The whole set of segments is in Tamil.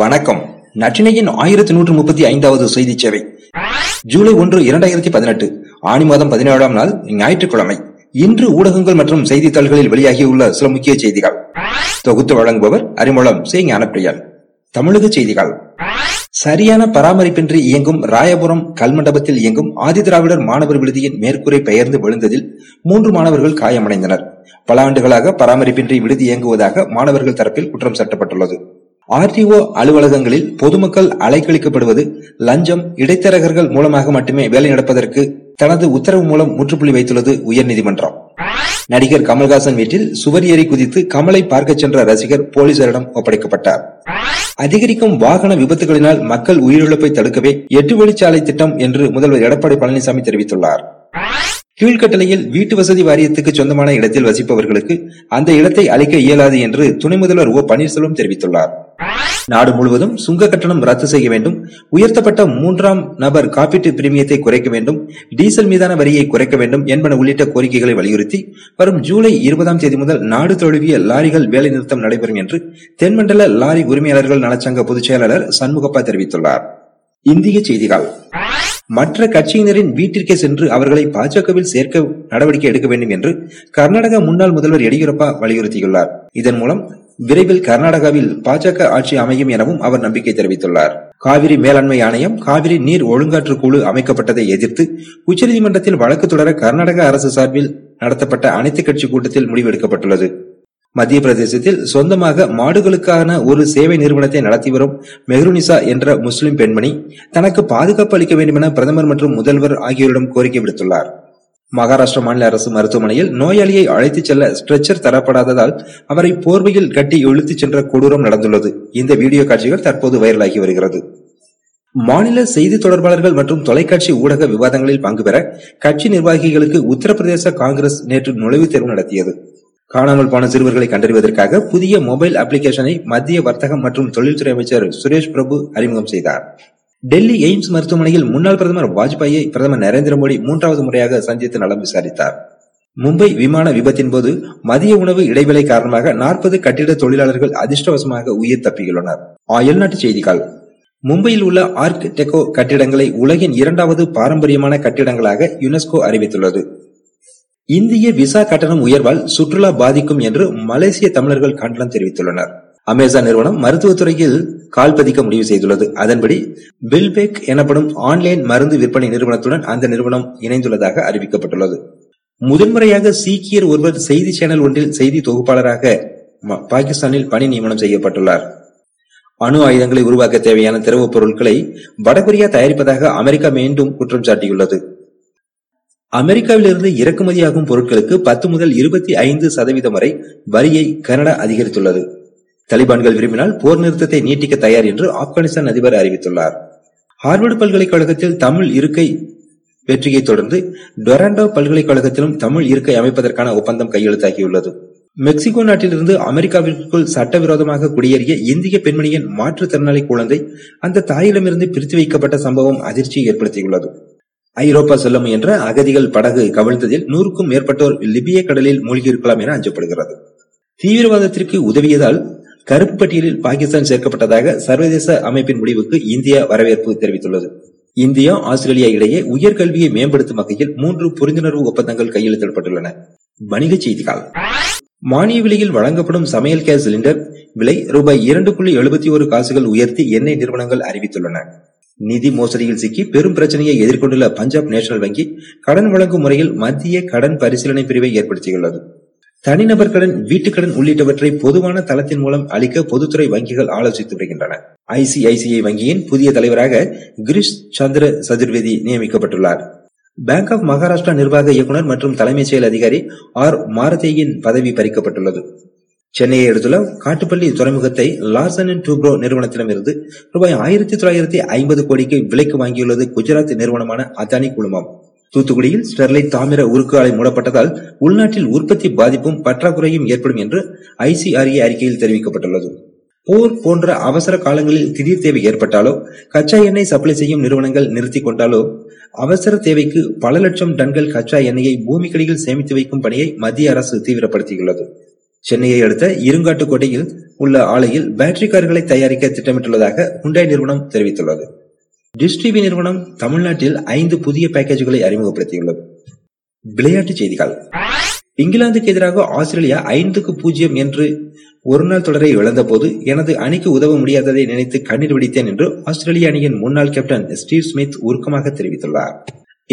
வணக்கம். நற்றினையின் ஆயிரத்தி நூற்று முப்பத்தி ஐந்தாவது செய்தி சேவை ஜூலை ஒன்று இரண்டாயிரத்தி பதினெட்டு ஆணி மாதம் பதினேழாம் நாள் ஞாயிற்றுக்கிழமை. இன்று ஊடகங்கள் மற்றும் செய்தித்தாள்களில் வெளியாகியுள்ள சில முக்கிய செய்திகள். தொகுத்து வழங்குபவர் அறிமுகம் சே. ஞானப்பிரியன் தமிழக செய்திகள். சரியான பராமரிப்பின்றி இயங்கும் ராயபுரம் கல்மண்டபத்தில் இயங்கும் ஆதிதிராவிடர் மாணவர் விடுதியின் மேற்கூரை பெயர்ந்து விழுந்ததில் மூன்று மாணவர்கள் காயமடைந்தனர். பல ஆண்டுகளாக பராமரிப்பின்றி விடுதி இயங்குவதாக மாணவர்கள் தரப்பில் குற்றம் சாட்டப்பட்டுள்ளது. ஆர்டிஓ அலுவலகங்களில் பொதுமக்கள் அலைக்கழிக்கப்படுவது லஞ்சம் இடைத்தரகர்கள் மூலமாக மட்டுமே வேலை நடப்பதற்கு தனது உத்தரவு மூலம் முற்றுப்புள்ளி வைத்துள்ளது உயர்நீதிமன்றம். நடிகர் கமல்ஹாசன் வீட்டில் சுவர் ஏறி குதித்து கமலை பார்க்க சென்ற ரசிகர் போலீசாரிடம் ஒப்படைக்கப்பட்டார். அதிகரிக்கும் வாகன விபத்துகளினால் மக்கள் உயிரிழப்பை தடுக்கவே எட்டு வழிச்சாலை திட்டம் என்று முதல்வர் எடப்பாடி பழனிசாமி தெரிவித்துள்ளார். கீழ்கட்டளையில் வீட்டு வசதி வாரியத்துக்கு சொந்தமான இடத்தில் வசிப்பவர்களுக்கு அந்த இடத்தை அளிக்க இயலாது என்று துணை முதல்வர் ஓ பன்னீர்செல்வம் தெரிவித்துள்ளார். நாடு முழுவதும் சுங்க கட்டணம் ரத்து செய்ய வேண்டும். உயர்த்தப்பட்ட மூன்றாம் நபர் காப்பீட்டு பிரீமியத்தை குறைக்க வேண்டும். டீசல் மீதான வரியை குறைக்க வேண்டும் என்பன உள்ளிட்ட கோரிக்கைகளை வலியுறுத்தி வரும் ஜூலை இருபதாம் தேதி முதல் நாடு தழுவிய லாரிகள் வேலைநிறுத்தம் நடைபெறும் என்று தென்மண்டல லாரி உரிமையாளர்கள் நலச்சங்க பொதுச் செயலாளர் சண்முகப்பா தெரிவித்துள்ளார். இந்திய செய்திகள். மற்ற கட்சியினரின் வீட்டிற்கே சென்று அவர்களை பாஜகவில் சேர்க்க நடவடிக்கை எடுக்க வேண்டும் என்று கர்நாடக முன்னாள் முதல்வர் எடியூரப்பா வலியுறுத்தியுள்ளார். இதன் மூலம் விரைவில் கர்நாடகாவில் பாஜக ஆட்சி அமையும் எனவும் அவர் நம்பிக்கை தெரிவித்துள்ளார். காவிரி மேலாண்மை ஆணையம் காவிரி நீர் ஒழுங்காற்று குழு அமைக்கப்பட்டதை எதிர்த்து உச்சநீதிமன்றத்தில் வழக்கு தொடர கர்நாடக அரசு சார்பில் நடத்தப்பட்ட அனைத்து கட்சி கூட்டத்தில் முடிவெடுக்கப்பட்டுள்ளது. மத்திய பிரதேசத்தில் சொந்தமாக மாடுகளுக்கான ஒரு சேவை நிறுவனத்தை நடத்தி வரும் மெஹ்ருனிசா என்ற முஸ்லிம் பெண்மணி தனக்கு பாதுகாப்பு அளிக்க வேண்டும் என பிரதமர் மற்றும் முதல்வர் ஆகியோரிடம் கோரிக்கை விடுத்துள்ளார். மகாராஷ்டிர மாநில அரசு மருத்துவமனையில் நோயாளியை அழைத்துச் செல்ல ஸ்ட்ரெச்சர் தரப்படாததால் அவரை போர்வையில் கட்டி இழுத்துச் சென்ற கொடூரம் நடந்துள்ளது. இந்த வீடியோ காட்சிகள் தற்போது வைரலாகி வருகிறது. மாநில செய்தி தொடர்பாளர்கள் மற்றும் தொலைக்காட்சி ஊடக விவாதங்களில் பங்கு பெற கட்சி நிர்வாகிகளுக்கு உத்தரப்பிரதேச காங்கிரஸ் நேற்று நுழைவுத் தேர்வு நடத்தியது. காணாமல் போன சிறுவர்களை கண்டறிவதற்காக புதிய மொபைல் அப்ளிகேஷனை மத்திய வர்த்தகம் மற்றும் தொழில்துறை அமைச்சர் சுரேஷ் பிரபு அறிமுகம் செய்தார். டெல்லி எய்ம்ஸ் மருத்துவமனையில் முன்னாள் பிரதமர் வாஜ்பாயை பிரதமர் நரேந்திர மோடி மூன்றாவது முறையாக சந்தித்து நலம் விசாரித்தார். மும்பை விமான விபத்தின் போது மதிய உணவு இடைவேளை காரணமாக நாற்பது கட்டிட தொழிலாளர்கள் அதிர்ஷ்டவசமாக உயிர் தப்பியுள்ளனர். அயல்நாட்டு செய்திகள். மும்பையில் உள்ள ஆர்க் டெக்கோ கட்டிடங்களை உலகின் இரண்டாவது பாரம்பரியமான கட்டிடங்களாக யுனெஸ்கோ அறிவித்துள்ளது. இந்திய விசா கட்டணம் உயர்வால் சுற்றுலா பாதிக்கும் என்று மலேசிய தமிழர்கள் கண்டனம் தெரிவித்துள்ளனர். அமேசான் நிறுவனம் மருத்துவத்துறையில் கால் பதிக்க முடிவு செய்துள்ளது. அதன்படி பில்பேக் எனப்படும் ஆன்லைன் மருந்து விற்பனை நிறுவனத்துடன் அந்த நிறுவனம் இணைந்துள்ளதாக அறிவிக்கப்பட்டுள்ளது. முதன்முறையாக சீக்கியர் ஒருவர் செய்தி சேனல் ஒன்றில் செய்தி தொகுப்பாளராக பாகிஸ்தானில் பணி நியமனம் செய்யப்பட்டுள்ளார். அணு ஆயுதங்களை உருவாக்க தேவையான திரவப் பொருட்களை வடகொரியா தயாரிப்பதாக அமெரிக்கா மீண்டும் குற்றம் சாட்டியுள்ளது. அமெரிக்காவிலிருந்து இறக்குமதியாகும் பொருட்களுக்கு பத்து முதல் இருபத்தி ஐந்து சதவீதம் வரை வரியை கனடா அதிகரித்துள்ளது. தலிபான்கள் விரும்பினால் போர் நிறுத்தத்தை நீட்டிக்க தயார் என்று ஆப்கானிஸ்தான் அதிபர் அறிவித்துள்ளார். ஹார்வர்டு பல்கலைக்கழகத்தில் தமிழ் இருக்கை வெற்றியை தொடர்ந்து டொராண்டோ பல்கலைக்கழகத்திலும் தமிழ் இருக்கை அமைப்பதற்கான ஒப்பந்தம் கையெழுத்தாகியுள்ளது. மெக்சிகோ நாட்டிலிருந்து அமெரிக்காவிற்குள் சட்டவிரோதமாக குடியேறிய இந்திய பெண்மணியின் மாற்றுத்திறனாளி குழந்தை அந்த தாயிடமிருந்து பிரித்து வைக்கப்பட்ட சம்பவம் அதிர்ச்சியை ஏற்படுத்தியுள்ளது. ஐரோப்பா செல்ல முயன்ற அகதிகள் படகு கவிழ்ந்ததில் நூறுக்கும் மேற்பட்டோர் லிபிய கடலில் மூழ்கியிருக்கலாம் என அஞ்சப்படுகிறது. தீவிரவாதத்திற்கு உதவியதால் கருப்பு பட்டியலில் பாகிஸ்தான் சேர்க்கப்பட்டதாக சர்வதேச அமைப்பின் முடிவுக்கு இந்தியா வரவேற்பு தெரிவித்துள்ளது. இந்தியா ஆஸ்திரேலியா இடையே உயர்கல்வியை மேம்படுத்தும் வகையில் மூன்று புரிந்துணர்வு ஒப்பந்தங்கள் கையெழுத்திடப்பட்டுள்ளன வணிகச் செய்திகள். மானிய விலையில் வழங்கப்படும் சமையல் கேஸ் சிலிண்டர் விலை ரூபாய் இரண்டு புள்ளி எழுபத்தி ஒரு காசுகள் உயர்த்தி எண்ணெய் நிறுவனங்கள் அறிவித்துள்ளன. நிதி மோசடியில் சிக்கி பெரும் பிரச்சனையை எதிர்கொண்டுள்ள பஞ்சாப் நேஷனல் வங்கி கடன் வழங்கும் முறையில் மத்திய கடன் பரிசீலனை பிரிவை ஏற்படுத்தியுள்ளது. தனிநபர் கடன் வீட்டுக்கடன் உள்ளிட்டவற்றை பொதுவான தளத்தின் மூலம் அளிக்க பொதுத்துறை வங்கிகள் ஆலோசித்து வருகின்றன. ஐசிஐசிஐ வங்கியின் புதிய தலைவராக கிரிஷ் சந்திர சதுர்வேதி நியமிக்கப்பட்டுள்ளார். பேங்க் ஆப் மகாராஷ்டிரா நிர்வாக இயக்குநர் மற்றும் தலைமைச் செயல் அதிகாரி ஆர். மாரதேயின் பதவி பறிக்கப்பட்டுள்ளது. சென்னையை அடுத்துள்ள காட்டுப்பள்ளி துறைமுகத்தை லார்சன் அண்ட் டூப்ரோ நிறுவனத்திடமிருந்து ரூபாய் ஆயிரத்தி தொள்ளாயிரத்தி ஐம்பது கோடிக்கு விலைக்கு வாங்கியுள்ளது குஜராத் நிறுவனமான அதானி குழுமம். தூத்துக்குடியில் ஸ்டெர்லைட் தாமிர உருக்கு ஆலை மூடப்பட்டதால் உள்நாட்டில் உற்பத்தி பாதிப்பும் பற்றாக்குறையும் ஏற்படும் என்று ஐசிஆர்ஏ அறிக்கையில் தெரிவிக்கப்பட்டுள்ளது. போர் போன்ற அவசர காலங்களில் திடீர் தேவை ஏற்பட்டாலோ கச்சா எண்ணெய் சப்ளை செய்யும் நிறுவனங்கள் நிறுத்திக் கொண்டாலோ அவசர தேவைக்கு பல லட்சம் டன்கள் கச்சா எண்ணெயை பூமிக்கடியில் சேமித்து வைக்கும் பணியை மத்திய அரசு தீவிரப்படுத்தியுள்ளது. சென்னையை அடுத்த இருங்காட்டுக்கோட்டையில் உள்ள ஆலையில் பேட்டரி கார்களை தயாரிக்க திட்டமிட்டுள்ளதாக ஹுண்டாய் நிறுவனம் தெரிவித்துள்ளது. டிஸ்டிவி நிறுவனம் தமிழ்நாட்டில் ஐந்து புதிய பேக்கேஜ்களை அறிமுகப்படுத்தியுள்ளது. விளையாட்டுச் செய்திகள். இங்கிலாந்துக்கு எதிராக ஆஸ்திரேலியா ஐந்துக்கு பூஜ்ஜியம் என்று ஒருநாள் தொடரை இழந்தபோது எனது அணிக்கு உதவ முடியாததை நினைத்து கண்ணீர் வெடித்தேன் என்று ஆஸ்திரேலிய அணியின் முன்னாள் கேப்டன் ஸ்டீவ் ஸ்மித் உருக்கமாக தெரிவித்துள்ளார்.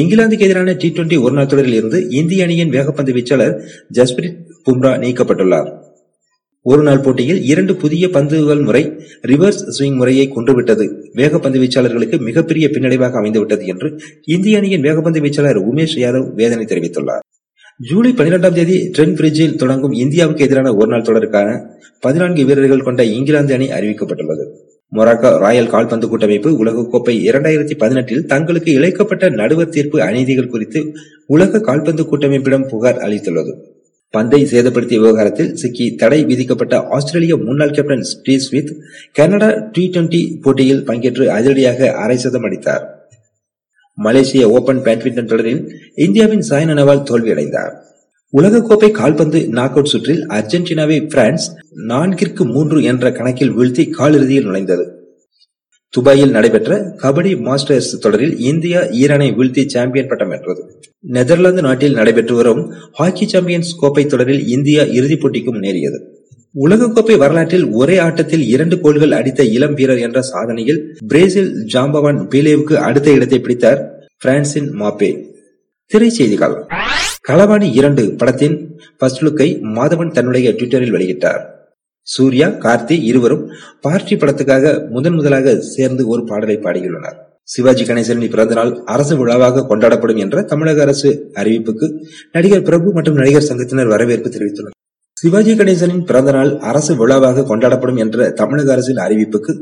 இங்கிலாந்துக்கு எதிரான டி டுவெண்டி ஒருநாள் தொடரில் இருந்து இந்திய அணியின் வேகப்பந்து வீச்சாளர் ஜஸ்பிரித் பும்ரா நீக்கப்பட்டுள்ளார். ஒருநாள் போட்டியில் இரண்டு புதிய பந்துகள் முறை ரிவர்ஸ் ஸ்விங் முறையை கொன்றுவிட்டது வேகப்பந்து வீச்சாளர்களுக்கு மிகப்பெரிய பின்னடைவாக அமைந்துவிட்டது என்று இந்திய அணியின் வேகப்பந்து வீச்சாளர் உமேஷ் யாதவ் வேதனை தெரிவித்துள்ளார். ஜூலை பனிரெண்டாம் தேதி ட்ரென் பிரிட்ஜில் தொடங்கும் இந்தியாவுக்கு எதிரான ஒருநாள் தொடருக்கான பதினான்கு வீரர்கள் கொண்ட இங்கிலாந்து அணி அறிவிக்கப்பட்டுள்ளது. மொராக்கோ ராயல் கால்பந்து கூட்டமைப்பு உலகக்கோப்பை இரண்டாயிரத்தி பதினெட்டில் தங்களுக்கு இழைக்கப்பட்ட நடுவர் தீர்ப்பு அநீதிகள் குறித்து உலக கால்பந்து கூட்டமைப்பிடம் புகார் அளித்துள்ளது. பந்தை சேதப்படுத்திய விவகாரத்தில் சிக்கி தடை விதிக்கப்பட்ட ஆஸ்திரேலிய முன்னாள் captain Steve Smith Canada T twenty போட்டியில் பங்கேற்று அதிரடியாக அரை சதம் அடித்தார். மலேசிய ஓபன் பேட்மிண்டன் தொடரில் இந்தியாவின் சாய்னா நேவால் தோல்வியடைந்தார். உலகக்கோப்பை கால்பந்து நாக் அவுட் சுற்றில் அர்ஜென்டினாவை பிரான்ஸ் நான்கிற்கு மூன்று என்ற கணக்கில் வீழ்த்தி காலிறுதியில் நுழைந்தது. துபாயில் நடைபெற்ற கபடி மாஸ்டர்ஸ் தொடரில் இந்தியா ஈரானை வீழ்த்தி சாம்பியன் பட்டம் வென்றது. நெதர்லாந்து நாட்டில் நடைபெற்று வரும் ஹாக்கி சாம்பியன்ஸ் கோப்பை தொடரில் இந்தியா இறுதிப் போட்டிக்கு முன்னேறியது உலகக்கோப்பை வரலாற்றில் ஒரே ஆட்டத்தில் இரண்டு கோல்கள் அடித்த இளம் வீரர் என்ற சாதனையில் பிரேசில் ஜாம்பவான் பீலேவுக்கு அடுத்த இடத்தை பிடித்தார் பிரான்சின் மாப்பே. திரைச்செய்திகள் களவாணி இரண்டு படத்தின் ஃபர்ஸ்ட் லுக்கை மாதவன் தன்னுடைய ட்விட்டரில் வெளியிட்டார். சூர்யா கார்த்தி இருவரும் பார்ட்டி படத்துக்காக முதன் முதலாக சேர்ந்து ஒரு பாடலை பாடியுள்ளனர். சிவாஜி கணேசனின் பிறந்தநாள் அரசு விழாவாக கொண்டாடப்படும் என்ற தமிழக அரசு அறிவிப்புக்கு நடிகர் பிரபு மற்றும் நடிகர் சங்கத்தினர் வரவேற்பு தெரிவித்துள்ளனர். சிவாஜி கணேசனின் பிறந்தநாள் அரசு விழாவாக கொண்டாடப்படும் என்ற தமிழக அரசின் அறிவிப்புக்கு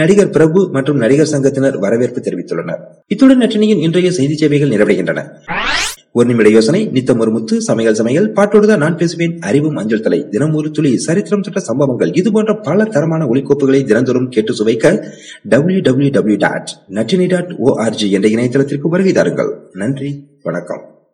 நடிகர் பிரபு மற்றும் நடிகர் சங்கத்தினர் வரவேற்பு தெரிவித்துள்ளனர். இத்துடன் நற்றினியின் இன்றைய செய்தி சேவைகள் நிறைவடைகின்றன. ஒரு நிமிட யோசனை நித்தம் ஒரு முத்து சமையல் சமையல் பாட்டோடுதான் நான் பேசுவேன். அறிவும் அஞ்சல் தலை. தினம் ஒரு துளி சரித்திரம் தொட்ட சம்பவங்கள். இது போன்ற பல தரமான ஒளிக்கோப்புகளை தினந்தோறும் கேட்டு சுவைக்க W W W dot Natrinai dot ORG என்ற இணையதளத்திற்கு வருகை தாருங்கள். நன்றி வணக்கம்.